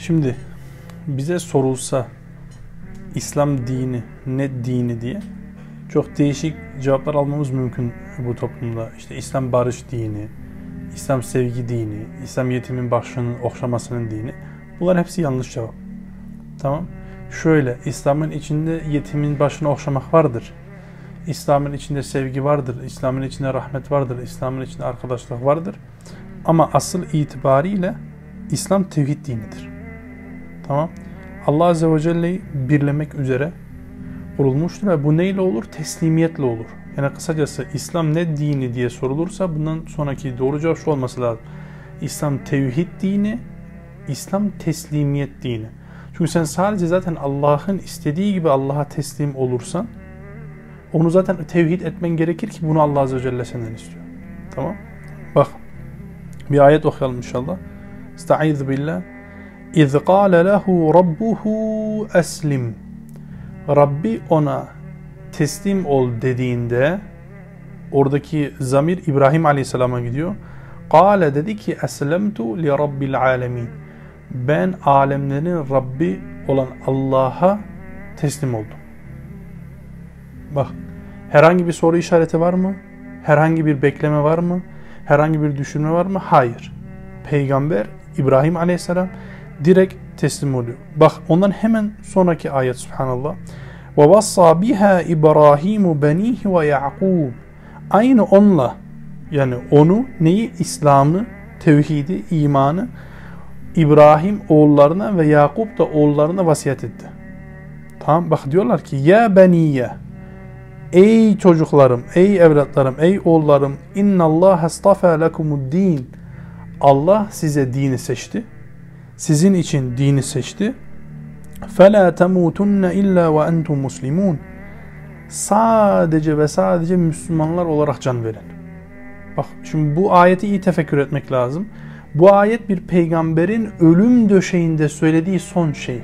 Şimdi bize sorulsa İslam dini ne dini diye çok değişik cevaplar almamız mümkün bu toplumda. İşte İslam barış dini, İslam sevgi dini, İslam yetimin başının okşamasının dini. Bunlar hepsi yanlış cevap. Tamam. Şöyle İslam'ın içinde yetimin başını okşamak vardır. İslam'ın içinde sevgi vardır. İslam'ın içinde rahmet vardır. İslam'ın içinde arkadaşlık vardır. Ama asıl itibariyle İslam tevhid dinidir. Tamam. Allah Azze ve Celle'yi birlemek üzere kurulmuştur ve bu neyle olur? Teslimiyetle olur. Yani kısacası İslam ne dini diye sorulursa bundan sonraki doğru cevap şu olması lazım. İslam tevhid dini, İslam teslimiyet dini. Çünkü sen sadece zaten Allah'ın istediği gibi Allah'a teslim olursan onu zaten tevhid etmen gerekir ki bunu Allah Azze ve Celle senden istiyor. Tamam? Bak bir ayet okuyalım inşallah. Estaizu billah. İz qâle lehu rabbuhu eslim. Rabbi ona teslim ol dediğinde oradaki zamir İbrahim Aleyhisselam'a gidiyor. Kale dedi ki eslemtu li rabbil alemin. Ben alemlerin Rabbi olan Allah'a teslim oldum. Bak herhangi bir soru işareti var mı? Herhangi bir bekleme var mı? Herhangi bir düşünme var mı? Hayır. Peygamber İbrahim Aleyhisselam direkt teslim oluyor. Bak ondan hemen sonraki ayet subhanallah. Ve vassa biha İbrahim benihi ve Yaqub. Aynı onunla yani onu neyi İslam'ı, tevhidi, imanı İbrahim oğullarına ve Yakup da oğullarına vasiyet etti. Tamam bak diyorlar ki ya beniye Ey çocuklarım, ey evlatlarım, ey oğullarım inna Allah astafa lekumud din. Allah size dini seçti Sizin için dini seçti. فَلَا تَمُوتُنَّ اِلَّا وَاَنْتُمْ مُسْلِمُونَ Sadece ve sadece Müslümanlar olarak can verin. Bak şimdi bu ayeti iyi tefekkür etmek lazım. Bu ayet bir peygamberin ölüm döşeğinde söylediği son şey.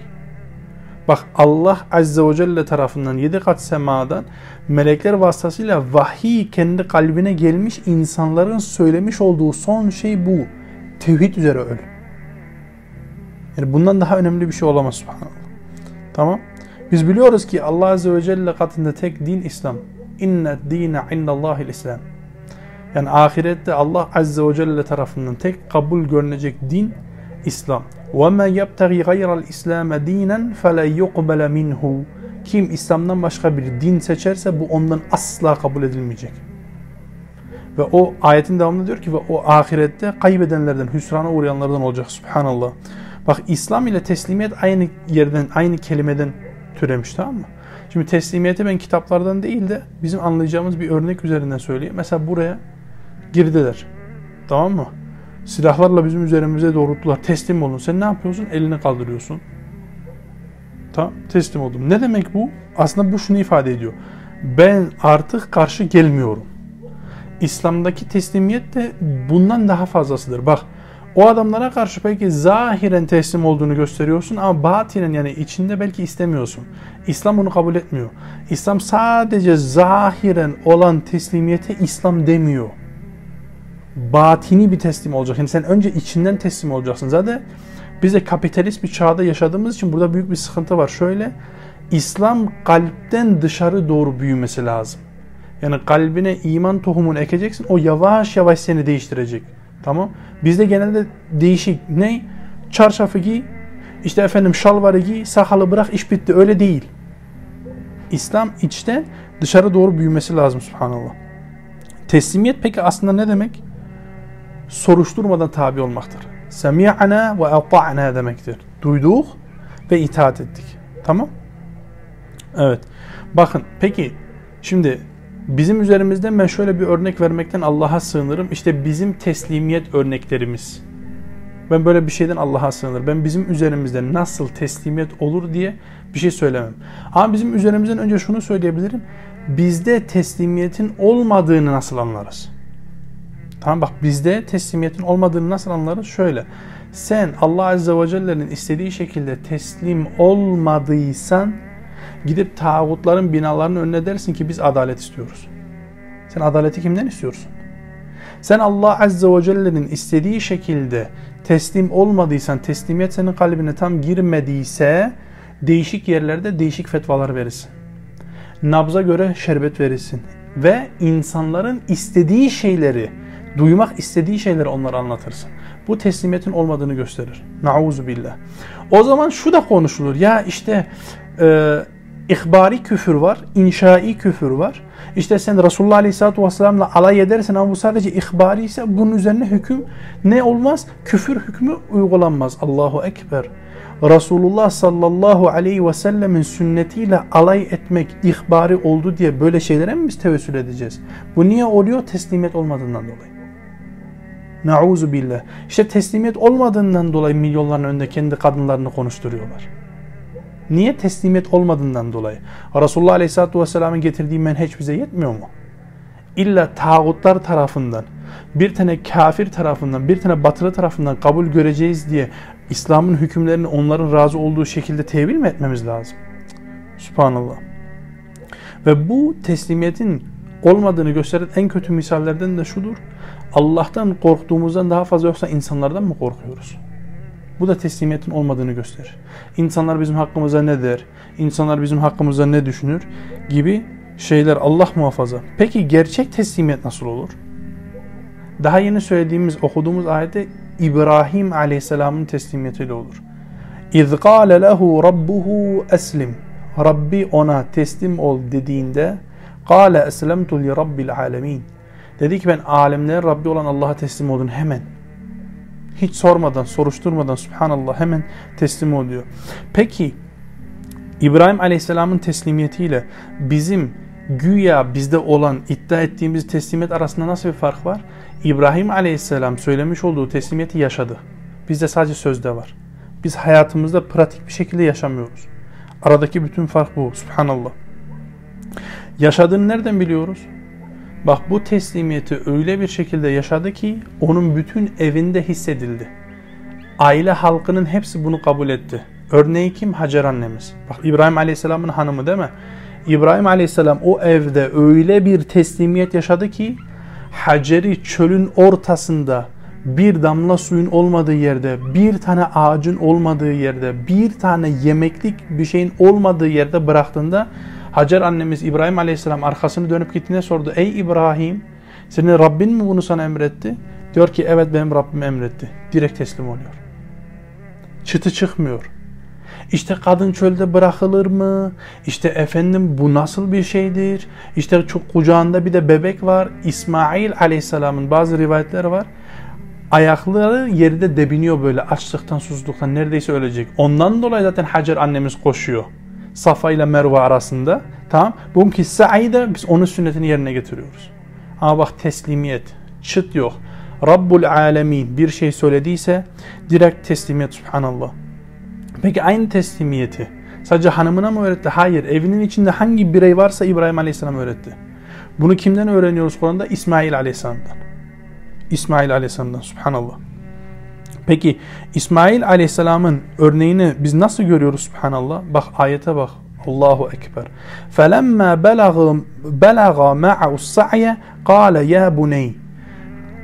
Bak Allah Azze ve Celle tarafından yedi kat semadan melekler vasıtasıyla vahiy kendi kalbine gelmiş insanların söylemiş olduğu son şey bu. Tevhid üzere öl. Yani bundan daha önemli bir şey olamaz subhanallah. Tamam. Biz biliyoruz ki Allah Azze ve Celle katında tek din İslam. İnne dine indallahil İslam. Yani ahirette Allah Azze ve Celle tarafından tek kabul görünecek din İslam. وَمَا يَبْتَغِي غَيْرَ الْإِسْلَامَ دِينًا فَلَا يُقْبَلَ مِنْهُ Kim İslam'dan başka bir din seçerse bu ondan asla kabul edilmeyecek. Ve o ayetin devamında diyor ki ve o ahirette kaybedenlerden, hüsrana uğrayanlardan olacak. Subhanallah. Bak İslam ile teslimiyet aynı yerden, aynı kelimeden türemiş tamam mı? Şimdi teslimiyeti ben kitaplardan değil de bizim anlayacağımız bir örnek üzerinden söyleyeyim. Mesela buraya girdiler. Tamam mı? Silahlarla bizim üzerimize doğrulttular. Teslim olun. Sen ne yapıyorsun? Elini kaldırıyorsun. Tamam. Teslim oldum. Ne demek bu? Aslında bu şunu ifade ediyor. Ben artık karşı gelmiyorum. İslam'daki teslimiyet de bundan daha fazlasıdır. Bak o adamlara karşı belki zahiren teslim olduğunu gösteriyorsun ama batinen yani içinde belki istemiyorsun. İslam bunu kabul etmiyor. İslam sadece zahiren olan teslimiyete İslam demiyor. Batini bir teslim olacak. Yani sen önce içinden teslim olacaksın. Zaten biz de kapitalist bir çağda yaşadığımız için burada büyük bir sıkıntı var. Şöyle İslam kalpten dışarı doğru büyümesi lazım. Yani kalbine iman tohumunu ekeceksin. O yavaş yavaş seni değiştirecek. Tamam. Bizde genelde değişik. Ne? Çarşafı giy, işte efendim şalvarı giy, sakalı bırak, iş bitti. Öyle değil. İslam içten dışarı doğru büyümesi lazım subhanallah. Teslimiyet peki aslında ne demek? Soruşturmadan tabi olmaktır. Semi'ana ve ata'na demektir. Duyduk ve itaat ettik. Tamam? Evet. Bakın peki şimdi Bizim üzerimizde ben şöyle bir örnek vermekten Allah'a sığınırım. İşte bizim teslimiyet örneklerimiz. Ben böyle bir şeyden Allah'a sığınırım. Ben bizim üzerimizde nasıl teslimiyet olur diye bir şey söylemem. Ama bizim üzerimizden önce şunu söyleyebilirim. Bizde teslimiyetin olmadığını nasıl anlarız? Tamam bak bizde teslimiyetin olmadığını nasıl anlarız? Şöyle. Sen Allah Azze ve Celle'nin istediği şekilde teslim olmadıysan Gidip tağutların binalarının önüne dersin ki biz adalet istiyoruz. Sen adaleti kimden istiyorsun? Sen Allah Azze ve Celle'nin istediği şekilde teslim olmadıysan, teslimiyet senin kalbine tam girmediyse değişik yerlerde değişik fetvalar verirsin. Nabza göre şerbet verirsin. Ve insanların istediği şeyleri, duymak istediği şeyleri onlara anlatırsın. Bu teslimiyetin olmadığını gösterir. Nauzu billah. O zaman şu da konuşulur. Ya işte e, ihbari küfür var, inşai küfür var. İşte sen Resulullah Aleyhisselatü Vesselam'la alay edersen ama bu sadece ihbari ise bunun üzerine hüküm ne olmaz? Küfür hükmü uygulanmaz. Allahu Ekber. Resulullah sallallahu aleyhi ve sellemin sünnetiyle alay etmek ihbari oldu diye böyle şeylere mi biz tevessül edeceğiz? Bu niye oluyor? Teslimiyet olmadığından dolayı. Nauzu billah. İşte teslimiyet olmadığından dolayı milyonların önünde kendi kadınlarını konuşturuyorlar. Niye teslimiyet olmadığından dolayı? Resulullah Aleyhisselatü Vesselam'ın getirdiği menheç bize yetmiyor mu? İlla tağutlar tarafından, bir tane kafir tarafından, bir tane batılı tarafından kabul göreceğiz diye İslam'ın hükümlerini onların razı olduğu şekilde tevil mi etmemiz lazım? Subhanallah. Ve bu teslimiyetin olmadığını gösteren en kötü misallerden de şudur. Allah'tan korktuğumuzdan daha fazla yoksa insanlardan mı korkuyoruz? Bu da teslimiyetin olmadığını gösterir. İnsanlar bizim hakkımıza ne der? İnsanlar bizim hakkımızda ne düşünür? Gibi şeyler Allah muhafaza. Peki gerçek teslimiyet nasıl olur? Daha yeni söylediğimiz, okuduğumuz ayette İbrahim Aleyhisselam'ın teslimiyetiyle olur. İz قَالَ لَهُ رَبُّهُ أَسْلِمْ Rabbi ona teslim ol dediğinde قَالَ أَسْلَمْتُ لِرَبِّ الْعَالَمِينَ Dedi ki ben alemlerin Rabbi olan Allah'a teslim oldum hemen. Hiç sormadan, soruşturmadan subhanallah hemen teslim oluyor. Peki İbrahim Aleyhisselam'ın teslimiyetiyle bizim güya bizde olan iddia ettiğimiz teslimiyet arasında nasıl bir fark var? İbrahim Aleyhisselam söylemiş olduğu teslimiyeti yaşadı. Bizde sadece sözde var. Biz hayatımızda pratik bir şekilde yaşamıyoruz. Aradaki bütün fark bu. Subhanallah. Yaşadığını nereden biliyoruz? Bak bu teslimiyeti öyle bir şekilde yaşadı ki onun bütün evinde hissedildi. Aile halkının hepsi bunu kabul etti. Örneği kim? Hacer annemiz. Bak İbrahim Aleyhisselam'ın hanımı değil mi? İbrahim Aleyhisselam o evde öyle bir teslimiyet yaşadı ki Hacer'i çölün ortasında bir damla suyun olmadığı yerde, bir tane ağacın olmadığı yerde, bir tane yemeklik bir şeyin olmadığı yerde bıraktığında Hacer annemiz İbrahim Aleyhisselam arkasını dönüp gittiğinde sordu. Ey İbrahim senin Rabbin mi bunu sana emretti? Diyor ki evet benim Rabbim emretti. Direkt teslim oluyor. Çıtı çıkmıyor. İşte kadın çölde bırakılır mı? İşte efendim bu nasıl bir şeydir? İşte çok kucağında bir de bebek var. İsmail aleyhisselamın bazı rivayetler var. Ayakları yerde debiniyor böyle açlıktan susuzluktan neredeyse ölecek. Ondan dolayı zaten Hacer annemiz koşuyor. Safa ile Merve arasında. Tamam. Bugünkü sa'ide biz onun sünnetini yerine getiriyoruz. Ama bak teslimiyet. Çıt yok. Rabbul alemin bir şey söylediyse direkt teslimiyet subhanallah. Peki aynı teslimiyeti sadece hanımına mı öğretti? Hayır. Evinin içinde hangi birey varsa İbrahim Aleyhisselam öğretti. Bunu kimden öğreniyoruz Kur'an'da? İsmail Aleyhisselam'dan. İsmail Aleyhisselam'dan. Subhanallah. Peki İsmail Aleyhisselam'ın örneğini biz nasıl görüyoruz subhanallah? Bak ayete bak. Allahu Ekber. فَلَمَّا بَلَغَ مَعَهُ السَّعْيَ قَالَ يَا بُنَيْ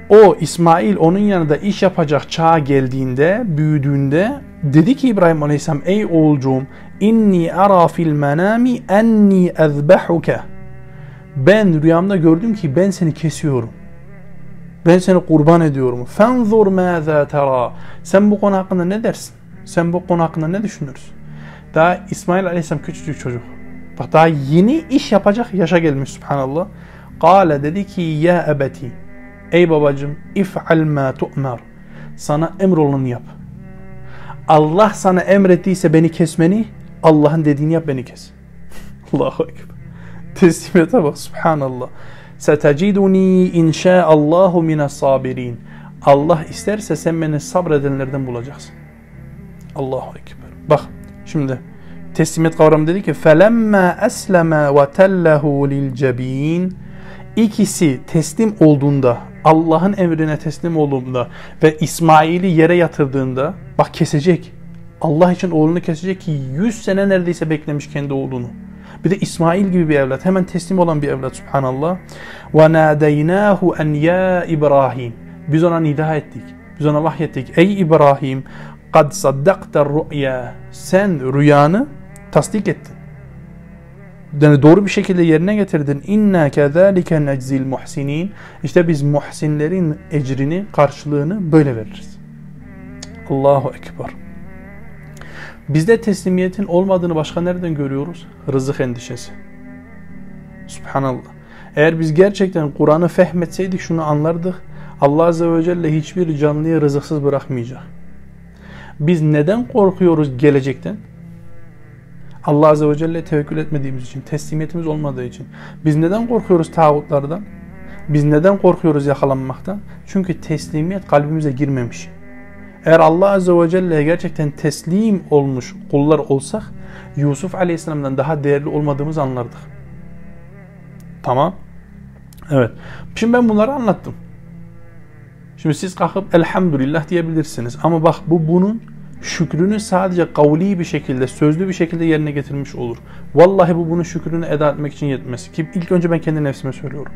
O İsmail onun yanında iş yapacak çağa geldiğinde, büyüdüğünde dedi ki İbrahim Aleyhisselam ey oğulcuğum inni ara fil menami enni ezbehuke ben rüyamda gördüm ki ben seni kesiyorum. Ben seni kurban ediyorum. Fenzur mâzâ tera. Sen bu konu hakkında ne dersin? Sen bu konu hakkında ne düşünürsün? Daha İsmail Aleyhisselam küçücük çocuk. Bak daha yeni iş yapacak yaşa gelmiş subhanallah. Kale dedi ki ya ebeti. Ey babacım if'al ma tu'mer. Sana emrolunu yap. Allah sana emrettiyse beni kesmeni Allah'ın dediğini yap beni kes. Allahu Ekber. Teslimiyete bak subhanallah. Seteciduni inşaallahu mines sabirin. Allah isterse sen beni sabredenlerden bulacaksın. Allahu Ekber. Bak şimdi teslimiyet kavramı dedi ki felemma esleme ve tellehu lil cebin ikisi teslim olduğunda Allah'ın emrine teslim olduğunda ve İsmail'i yere yatırdığında bak kesecek. Allah için oğlunu kesecek ki 100 sene neredeyse beklemiş kendi oğlunu. Bir de İsmail gibi bir evlat. Hemen teslim olan bir evlat subhanallah. Ve nadeynahu en ya İbrahim. Biz ona nida ettik. Biz ona vahyettik. Ey İbrahim kad saddakta ru'ya sen rüyanı tasdik ettin. Yani doğru bir şekilde yerine getirdin. İnna kezalike neczil muhsinin. İşte biz muhsinlerin ecrini, karşılığını böyle veririz. Allahu ekber. Bizde teslimiyetin olmadığını başka nereden görüyoruz? Rızık endişesi. Subhanallah. Eğer biz gerçekten Kur'an'ı fehmetseydik şunu anlardık. Allah Azze ve Celle hiçbir canlıyı rızıksız bırakmayacak. Biz neden korkuyoruz gelecekten? Allah Azze ve Celle tevekkül etmediğimiz için, teslimiyetimiz olmadığı için. Biz neden korkuyoruz tağutlardan? Biz neden korkuyoruz yakalanmaktan? Çünkü teslimiyet kalbimize girmemiş. Eğer Allah Azze ve Celle'ye gerçekten teslim olmuş kullar olsak Yusuf Aleyhisselam'dan daha değerli olmadığımızı anlardık. Tamam. Evet. Şimdi ben bunları anlattım. Şimdi siz kalkıp elhamdülillah diyebilirsiniz. Ama bak bu bunun şükrünü sadece kavli bir şekilde, sözlü bir şekilde yerine getirmiş olur. Vallahi bu bunun şükrünü eda etmek için yetmez. Ki ilk önce ben kendi nefsime söylüyorum.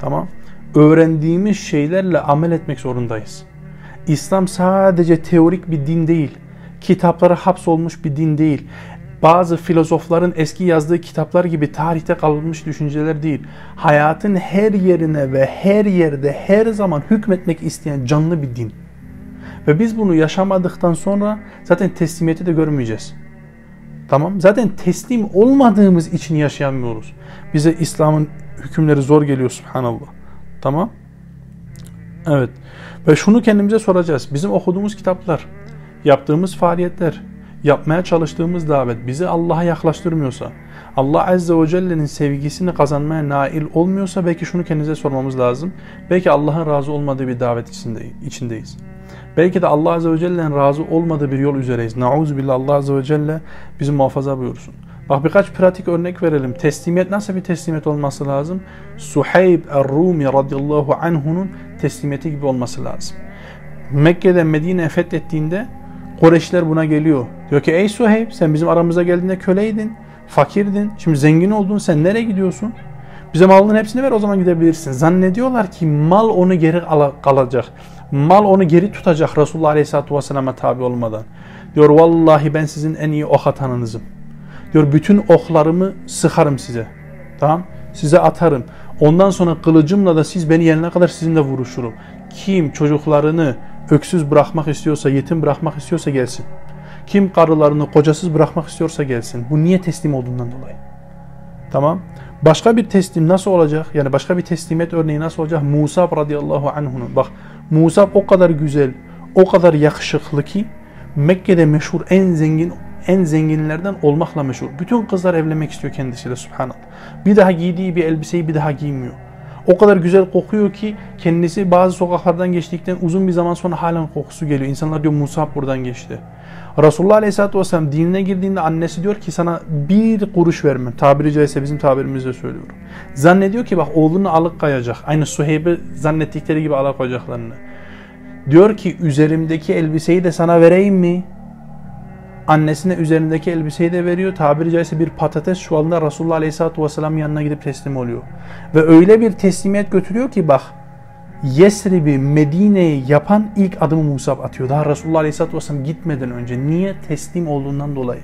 Tamam. Öğrendiğimiz şeylerle amel etmek zorundayız. İslam sadece teorik bir din değil. Kitaplara hapsolmuş bir din değil. Bazı filozofların eski yazdığı kitaplar gibi tarihte kalmış düşünceler değil. Hayatın her yerine ve her yerde her zaman hükmetmek isteyen canlı bir din. Ve biz bunu yaşamadıktan sonra zaten teslimiyeti de görmeyeceğiz. Tamam. Zaten teslim olmadığımız için yaşayamıyoruz. Bize İslam'ın hükümleri zor geliyor subhanallah. Tamam. Evet. Ve şunu kendimize soracağız. Bizim okuduğumuz kitaplar, yaptığımız faaliyetler, yapmaya çalıştığımız davet bizi Allah'a yaklaştırmıyorsa, Allah Azze ve Celle'nin sevgisini kazanmaya nail olmuyorsa belki şunu kendimize sormamız lazım. Belki Allah'ın razı olmadığı bir davet içindeyiz. Belki de Allah Azze ve Celle'nin razı olmadığı bir yol üzereyiz. Nauzubillah Allah Azze ve Celle bizi muhafaza buyursun. Bak birkaç pratik örnek verelim. Teslimiyet nasıl bir teslimiyet olması lazım? Suheyb er-Rumi radıyallahu anh'unun teslimiyeti gibi olması lazım. Mekke'den Medine'ye fethettiğinde Kureyşler buna geliyor. Diyor ki ey Suheyb sen bizim aramıza geldiğinde köleydin, fakirdin, şimdi zengin oldun sen nereye gidiyorsun? Bize malının hepsini ver o zaman gidebilirsin. Zannediyorlar ki mal onu geri kalacak. Mal onu geri tutacak Resulullah Aleyhisselatü Vesselam'a tabi olmadan. Diyor vallahi ben sizin en iyi ok atanınızım. Diyor bütün oklarımı sıkarım size. Tamam? Size atarım. Ondan sonra kılıcımla da siz beni yenene kadar sizinle vuruşurum. Kim çocuklarını öksüz bırakmak istiyorsa, yetim bırakmak istiyorsa gelsin. Kim karılarını kocasız bırakmak istiyorsa gelsin. Bu niye teslim olduğundan dolayı. Tamam. Başka bir teslim nasıl olacak? Yani başka bir teslimiyet örneği nasıl olacak? Musa radıyallahu anh'unun. Bak Musa o kadar güzel, o kadar yakışıklı ki Mekke'de meşhur en zengin en zenginlerden olmakla meşhur. Bütün kızlar evlenmek istiyor kendisiyle subhanallah. Bir daha giydiği bir elbiseyi bir daha giymiyor. O kadar güzel kokuyor ki kendisi bazı sokaklardan geçtikten uzun bir zaman sonra halen kokusu geliyor. İnsanlar diyor Musa buradan geçti. Resulullah Aleyhisselatü Vesselam dinine girdiğinde annesi diyor ki sana bir kuruş vermem. Tabiri caizse bizim tabirimizle söylüyorum. Zannediyor ki bak oğlunu alıp kayacak. Aynı Suheyb'i zannettikleri gibi alıp kayacaklarını. Diyor ki üzerimdeki elbiseyi de sana vereyim mi? Annesine üzerindeki elbiseyi de veriyor. Tabiri caizse bir patates çuvalında Resulullah Aleyhisselatü Vesselam yanına gidip teslim oluyor. Ve öyle bir teslimiyet götürüyor ki bak Yesrib'i Medine'yi yapan ilk adımı Musab atıyor. Daha Resulullah Aleyhisselatü Vesselam gitmeden önce. Niye? Teslim olduğundan dolayı.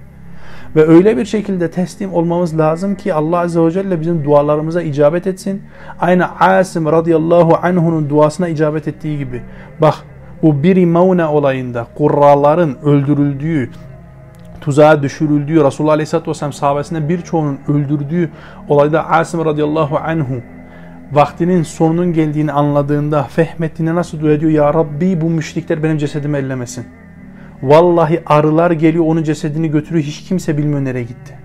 Ve öyle bir şekilde teslim olmamız lazım ki Allah Azze ve Celle bizim dualarımıza icabet etsin. Aynı Asim radıyallahu anh'unun duasına icabet ettiği gibi. Bak bu Biri Mauna olayında kurraların öldürüldüğü, tuzağa düşürüldüğü, Resulullah Aleyhisselatü Vesselam sahabesinden birçoğunun öldürdüğü olayda Asim radıyallahu anhu vaktinin sonunun geldiğini anladığında, fehmettiğinde nasıl dua ediyor? Ya Rabbi bu müşrikler benim cesedimi ellemesin. Vallahi arılar geliyor onun cesedini götürüyor hiç kimse bilmiyor nereye gitti.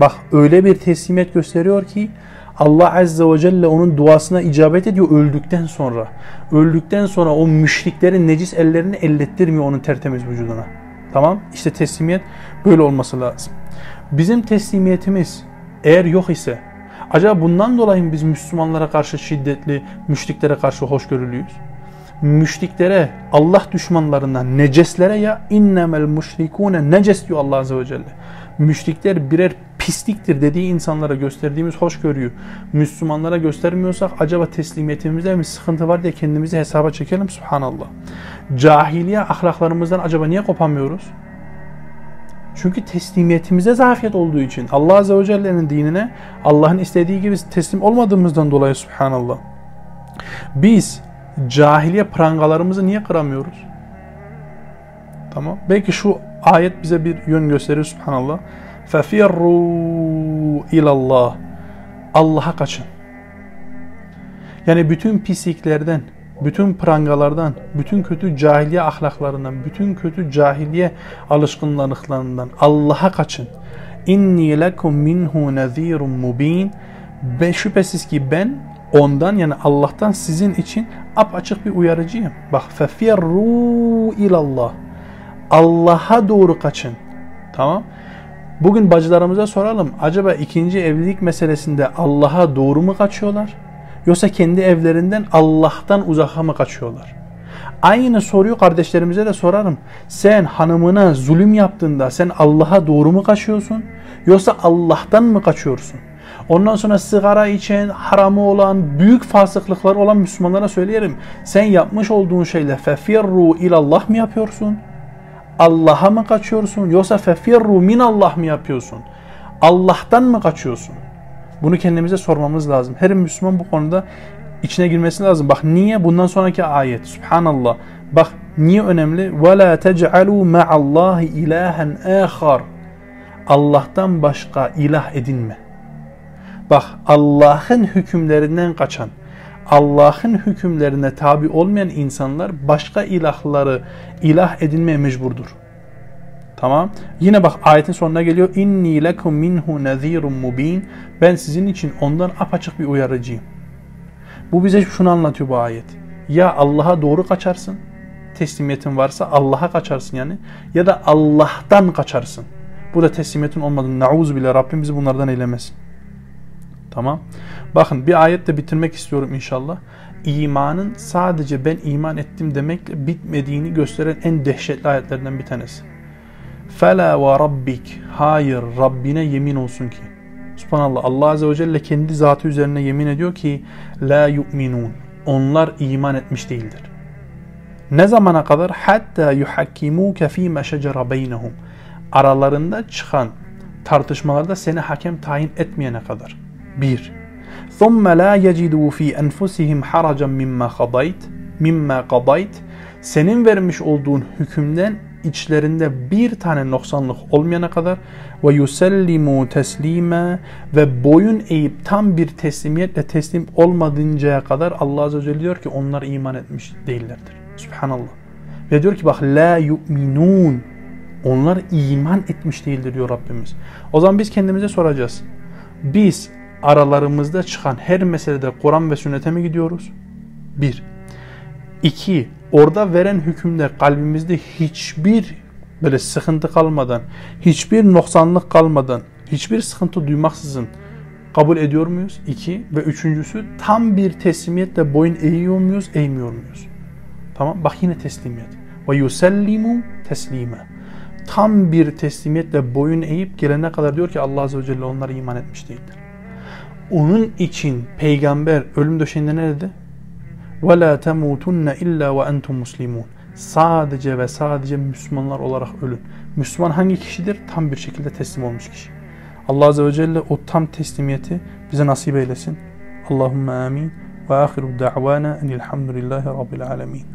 Bak öyle bir teslimiyet gösteriyor ki Allah Azze ve Celle onun duasına icabet ediyor öldükten sonra. Öldükten sonra o müşriklerin necis ellerini ellettirmiyor onun tertemiz vücuduna. Tamam? İşte teslimiyet böyle olması lazım. Bizim teslimiyetimiz eğer yok ise acaba bundan dolayı mı biz Müslümanlara karşı şiddetli, müşriklere karşı hoşgörülüyüz? Müşriklere, Allah düşmanlarına, neceslere ya innemel müşrikune neces diyor Allah Azze ve Celle. Müşrikler birer pisliktir dediği insanlara gösterdiğimiz hoşgörüyü Müslümanlara göstermiyorsak acaba teslimiyetimizde mi sıkıntı var diye kendimizi hesaba çekelim subhanallah. Cahiliye ahlaklarımızdan acaba niye kopamıyoruz? Çünkü teslimiyetimize zafiyet olduğu için Allah Azze ve Celle'nin dinine Allah'ın istediği gibi teslim olmadığımızdan dolayı subhanallah. Biz cahiliye prangalarımızı niye kıramıyoruz? Tamam. Belki şu ayet bize bir yön gösterir subhanallah. Fefirru ilallah. Allah'a kaçın. Yani bütün pisliklerden, bütün prangalardan, bütün kötü cahiliye ahlaklarından, bütün kötü cahiliye alışkınlıklarından Allah'a kaçın. İnni lekum minhu nezirun mubin. Ve şüphesiz ki ben ondan yani Allah'tan sizin için apaçık bir uyarıcıyım. Bak fefirru ilallah. Allah'a doğru kaçın. Tamam. Bugün bacılarımıza soralım. Acaba ikinci evlilik meselesinde Allah'a doğru mu kaçıyorlar? Yoksa kendi evlerinden Allah'tan uzaka mı kaçıyorlar? Aynı soruyu kardeşlerimize de sorarım. Sen hanımına zulüm yaptığında sen Allah'a doğru mu kaçıyorsun? Yoksa Allah'tan mı kaçıyorsun? Ondan sonra sigara içen, haramı olan, büyük fasıklıklar olan Müslümanlara söyleyelim. Sen yapmış olduğun şeyle fefirru ilallah mı yapıyorsun? Allah'a mı kaçıyorsun yoksa fefirru min Allah mı yapıyorsun? Allah'tan mı kaçıyorsun? Bunu kendimize sormamız lazım. Her Müslüman bu konuda içine girmesi lazım. Bak niye bundan sonraki ayet subhanallah. Bak niye önemli? Ve la tec'alu ma'allahi ilahen ahar. Allah'tan başka ilah edinme. Bak Allah'ın hükümlerinden kaçan, Allah'ın hükümlerine tabi olmayan insanlar başka ilahları ilah edinmeye mecburdur. Tamam. Yine bak ayetin sonuna geliyor. İnni lekum minhu nezirun mubin. Ben sizin için ondan apaçık bir uyarıcıyım. Bu bize şunu anlatıyor bu ayet. Ya Allah'a doğru kaçarsın. Teslimiyetin varsa Allah'a kaçarsın yani. Ya da Allah'tan kaçarsın. Bu da teslimiyetin olmadığını. Nauzu bile Rabbim bizi bunlardan eylemesin. Tamam. Bakın bir ayetle bitirmek istiyorum inşallah. İmanın sadece ben iman ettim demekle bitmediğini gösteren en dehşetli ayetlerden bir tanesi. Fela ve rabbik. Hayır Rabbine yemin olsun ki. Subhanallah Allah Azze ve Celle kendi zatı üzerine yemin ediyor ki La yu'minun. Onlar iman etmiş değildir. Ne zamana kadar? Hatta yuhakkimuke fîme şecere beynehum. Aralarında çıkan tartışmalarda seni hakem tayin etmeyene kadar. 1. ثُمَّ لَا يَجِدُوا ف۪ي أَنْفُسِهِمْ حَرَجًا مِمَّا قَضَيْتِ مِمَّا قَضَيْتِ Senin vermiş olduğun hükümden içlerinde bir tane noksanlık olmayana kadar ve yusellimu teslime ve boyun eğip tam bir teslimiyetle teslim olmadıncaya kadar Allah Azze ve Celle diyor ki onlar iman etmiş değillerdir. Subhanallah. Ve diyor ki bak la yu'minun onlar iman etmiş değildir diyor Rabbimiz. O zaman biz kendimize soracağız. Biz aralarımızda çıkan her meselede Kur'an ve sünnete mi gidiyoruz? Bir. İki. Orada veren hükümde kalbimizde hiçbir böyle sıkıntı kalmadan, hiçbir noksanlık kalmadan, hiçbir sıkıntı duymaksızın kabul ediyor muyuz? İki. Ve üçüncüsü tam bir teslimiyetle boyun eğiyor muyuz, eğmiyor muyuz? Tamam. Bak yine teslimiyet. Ve yusellimu teslime. Tam bir teslimiyetle boyun eğip gelene kadar diyor ki Allah Azze ve Celle onlara iman etmiş değildir. Onun için peygamber ölüm döşeğinde ne dedi? وَلَا تَمُوتُنَّ اِلَّا وَاَنْتُمْ مُسْلِمُونَ Sadece ve sadece Müslümanlar olarak ölün. Müslüman hangi kişidir? Tam bir şekilde teslim olmuş kişi. Allah Azze ve Celle o tam teslimiyeti bize nasip eylesin. Allahümme amin. Ve ahiru da'vana enilhamdülillahi rabbil alemin.